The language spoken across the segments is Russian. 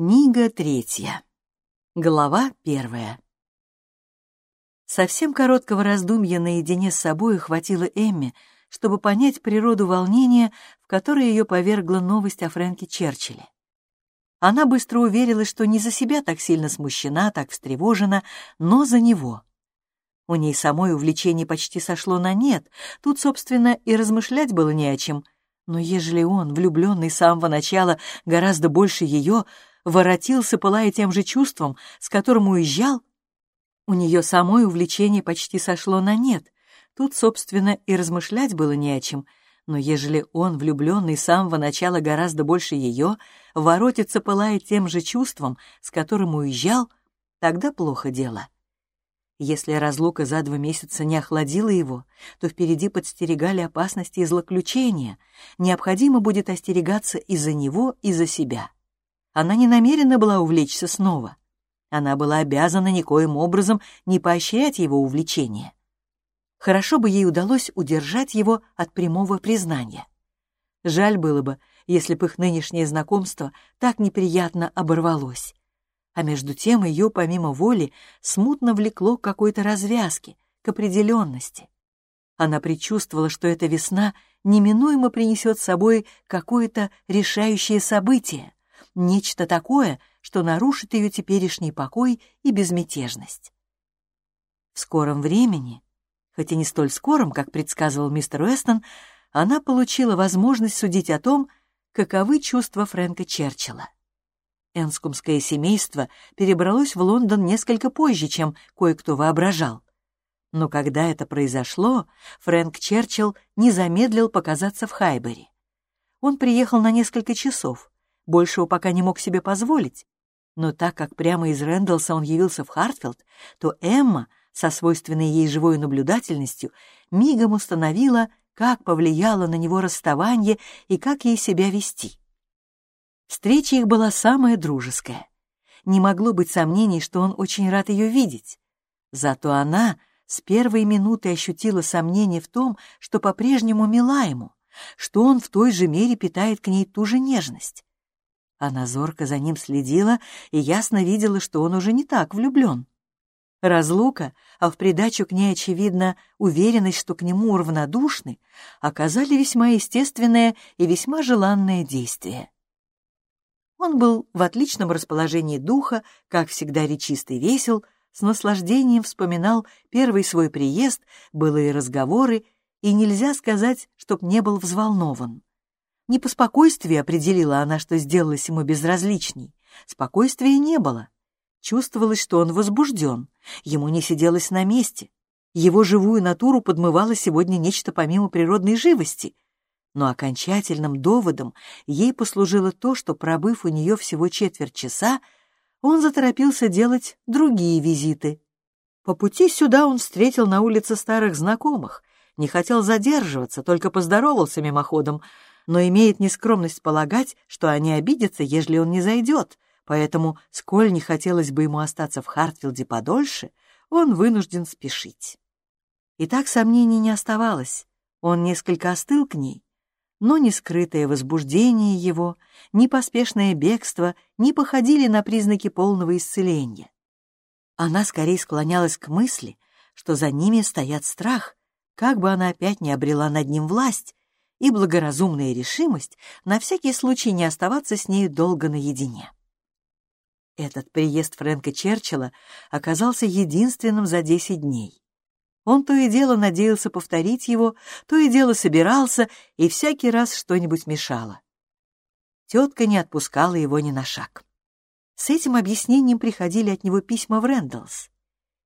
Книга третья. Глава первая. Совсем короткого раздумья наедине с собой хватило Эмме, чтобы понять природу волнения, в которое ее повергла новость о Фрэнке Черчилле. Она быстро уверилась, что не за себя так сильно смущена, так встревожена, но за него. У ней самой увлечение почти сошло на нет, тут, собственно, и размышлять было не о чем. Но ежели он, влюбленный с самого начала, гораздо больше ее, воротился, пылая тем же чувством, с которым уезжал, у нее самой увлечение почти сошло на нет. Тут, собственно, и размышлять было не о чем. Но ежели он, влюбленный с самого начала гораздо больше ее, воротится, пылая тем же чувством, с которым уезжал, тогда плохо дело. Если разлука за два месяца не охладила его, то впереди подстерегали опасности и злоключения. Необходимо будет остерегаться и за него, и за себя. Она не намерена была увлечься снова. Она была обязана никоим образом не поощрять его увлечение. Хорошо бы ей удалось удержать его от прямого признания. Жаль было бы, если бы их нынешнее знакомство так неприятно оборвалось. А между тем ее, помимо воли, смутно влекло к какой-то развязке, к определенности. Она предчувствовала, что эта весна неминуемо принесет с собой какое-то решающее событие, нечто такое, что нарушит ее теперешний покой и безмятежность. В скором времени, хоть и не столь скором, как предсказывал мистер Уэстон, она получила возможность судить о том, каковы чувства Фрэнка Черчилля. Энскумское семейство перебралось в Лондон несколько позже, чем кое-кто воображал. Но когда это произошло, Фрэнк Черчилл не замедлил показаться в Хайбере. Он приехал на несколько часов, большего пока не мог себе позволить. Но так как прямо из Рэндалса он явился в Хартфилд, то Эмма, со свойственной ей живой наблюдательностью, мигом установила, как повлияло на него расставание и как ей себя вести. Встреча их была самая дружеская. Не могло быть сомнений, что он очень рад ее видеть. Зато она с первой минуты ощутила сомнение в том, что по-прежнему мила ему, что он в той же мере питает к ней ту же нежность. Она зорко за ним следила и ясно видела, что он уже не так влюблен. Разлука, а в придачу к ней, очевидно, уверенность, что к нему равнодушны, оказали весьма естественное и весьма желанное действие. Он был в отличном расположении духа, как всегда речистый весел, с наслаждением вспоминал первый свой приезд, былые разговоры, и нельзя сказать, чтоб не был взволнован. Не по спокойствию определила она, что сделалось ему безразличней. Спокойствия не было. Чувствовалось, что он возбужден, ему не сиделось на месте. Его живую натуру подмывало сегодня нечто помимо природной живости. Но окончательным доводом ей послужило то, что, пробыв у нее всего четверть часа, он заторопился делать другие визиты. По пути сюда он встретил на улице старых знакомых, не хотел задерживаться, только поздоровался мимоходом — но имеет нескромность полагать, что они обидятся, ежели он не зайдет, поэтому, сколь не хотелось бы ему остаться в Хартфилде подольше, он вынужден спешить. И так сомнений не оставалось, он несколько остыл к ней, но ни скрытое возбуждение его, ни поспешное бегство не походили на признаки полного исцеления. Она скорее склонялась к мысли, что за ними стоят страх, как бы она опять не обрела над ним власть, и благоразумная решимость на всякий случай не оставаться с ней долго наедине. Этот приезд Фрэнка Черчилля оказался единственным за десять дней. Он то и дело надеялся повторить его, то и дело собирался, и всякий раз что-нибудь мешало. Тетка не отпускала его ни на шаг. С этим объяснением приходили от него письма в Рэндаллс.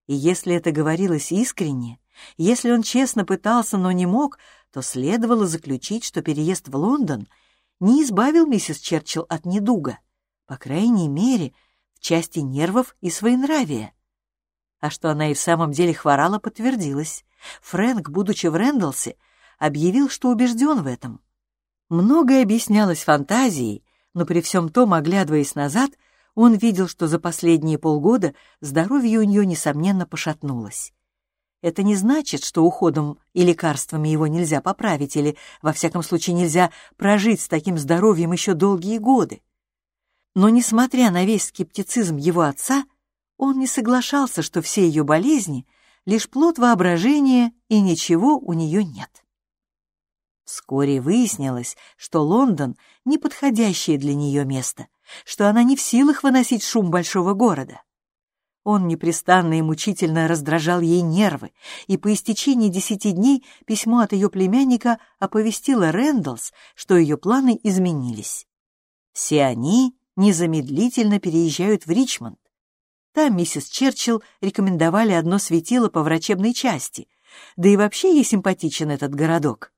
И если это говорилось искренне, если он честно пытался, но не мог, то следовало заключить, что переезд в Лондон не избавил миссис Черчилл от недуга, по крайней мере, в части нервов и своенравия. А что она и в самом деле хворала, подтвердилось. Фрэнк, будучи в Рэндалсе, объявил, что убежден в этом. Многое объяснялось фантазией, но при всем том, оглядываясь назад, он видел, что за последние полгода здоровье у нее, несомненно, пошатнулось. Это не значит, что уходом и лекарствами его нельзя поправить или, во всяком случае, нельзя прожить с таким здоровьем еще долгие годы. Но, несмотря на весь скептицизм его отца, он не соглашался, что все ее болезни — лишь плод воображения и ничего у нее нет. Вскоре выяснилось, что Лондон — неподходящее для нее место, что она не в силах выносить шум большого города. Он непрестанно и мучительно раздражал ей нервы, и по истечении десяти дней письмо от ее племянника оповестило Рэндаллс, что ее планы изменились. Все они незамедлительно переезжают в Ричмонд. Там миссис Черчилл рекомендовали одно светило по врачебной части, да и вообще ей симпатичен этот городок.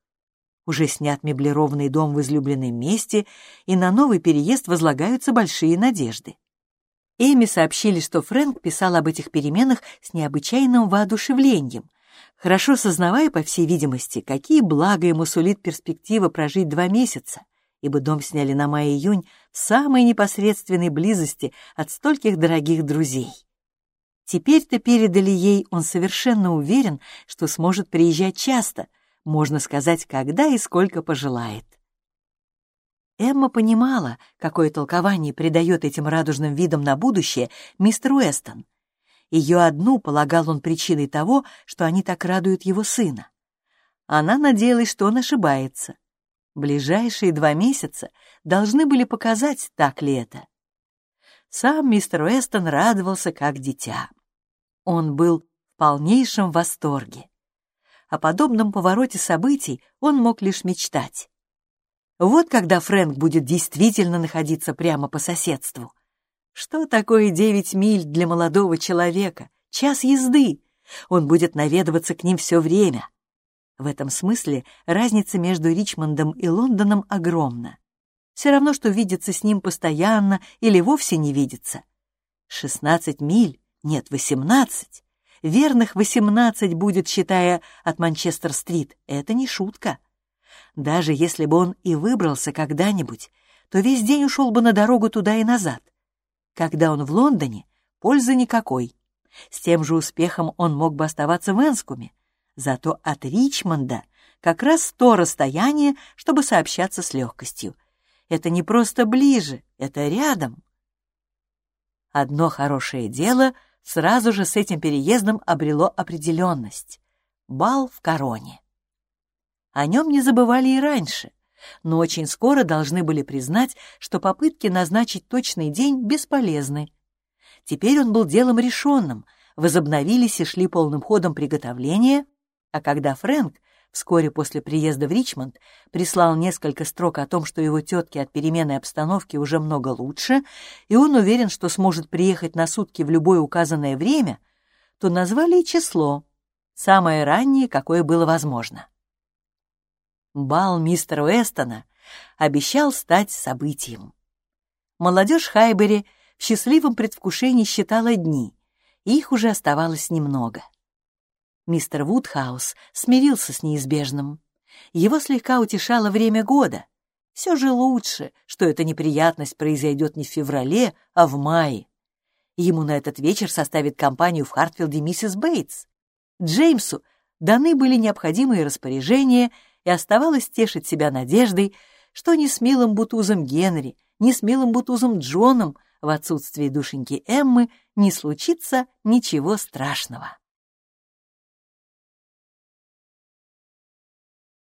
Уже снят меблированный дом в излюбленном месте, и на новый переезд возлагаются большие надежды. Эми сообщили, что Фрэнк писал об этих переменах с необычайным воодушевлением, хорошо сознавая, по всей видимости, какие блага ему сулит перспектива прожить два месяца, ибо дом сняли на май-июнь в самой непосредственной близости от стольких дорогих друзей. Теперь-то передали ей, он совершенно уверен, что сможет приезжать часто, можно сказать, когда и сколько пожелает. Эмма понимала, какое толкование придает этим радужным видам на будущее мистер Уэстон. Ее одну полагал он причиной того, что они так радуют его сына. Она надеялась, что он ошибается. Ближайшие два месяца должны были показать, так ли это. Сам мистер Уэстон радовался как дитя. Он был в полнейшем восторге. О подобном повороте событий он мог лишь мечтать. Вот когда Фрэнк будет действительно находиться прямо по соседству. Что такое девять миль для молодого человека? Час езды. Он будет наведываться к ним все время. В этом смысле разница между Ричмондом и Лондоном огромна. Все равно, что видеться с ним постоянно или вовсе не видеться. Шестнадцать миль, нет, восемнадцать. Верных восемнадцать будет, считая от Манчестер-стрит. Это не шутка. Даже если бы он и выбрался когда-нибудь, то весь день ушел бы на дорогу туда и назад. Когда он в Лондоне, пользы никакой. С тем же успехом он мог бы оставаться в Энскуме. Зато от Ричмонда как раз то расстояние, чтобы сообщаться с легкостью. Это не просто ближе, это рядом. Одно хорошее дело сразу же с этим переездом обрело определенность. Бал в короне. О нем не забывали и раньше, но очень скоро должны были признать, что попытки назначить точный день бесполезны. Теперь он был делом решенным, возобновились и шли полным ходом приготовления, а когда Фрэнк вскоре после приезда в Ричмонд прислал несколько строк о том, что его тетке от перемены обстановки уже много лучше, и он уверен, что сможет приехать на сутки в любое указанное время, то назвали и число, самое раннее, какое было возможно. Бал мистера Уэстона обещал стать событием. Молодежь Хайбери в счастливом предвкушении считала дни, их уже оставалось немного. Мистер Вудхаус смирился с неизбежным. Его слегка утешало время года. Все же лучше, что эта неприятность произойдет не в феврале, а в мае. Ему на этот вечер составит компанию в Хартфилде миссис Бейтс. Джеймсу даны были необходимые распоряжения — и оставалось тешить себя надеждой, что ни с милым бутузом Генри, ни с милым бутузом Джоном в отсутствии душеньки Эммы не случится ничего страшного.